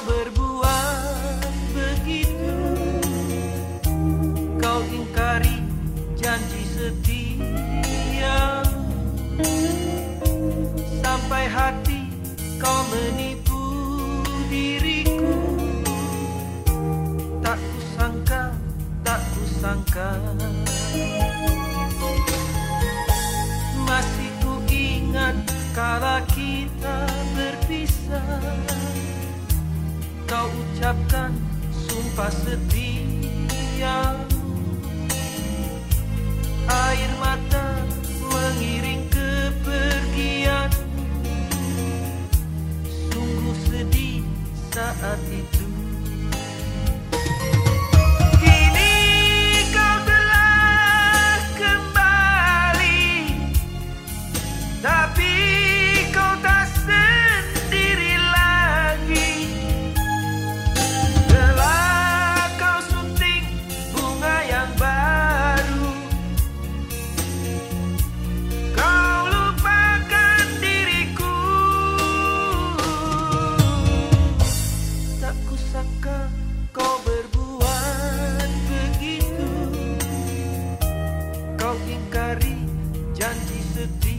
kau berbuat begitu. Kau ingkari janji setia. Sampai hati kau menipu diriku. Tak kusangka, tak kusangka. Masih ku ingat kala kita berpisah kau ucapkan sumpah setia. Air mata mengiring kepergian. Sungguh sedih saat itu. the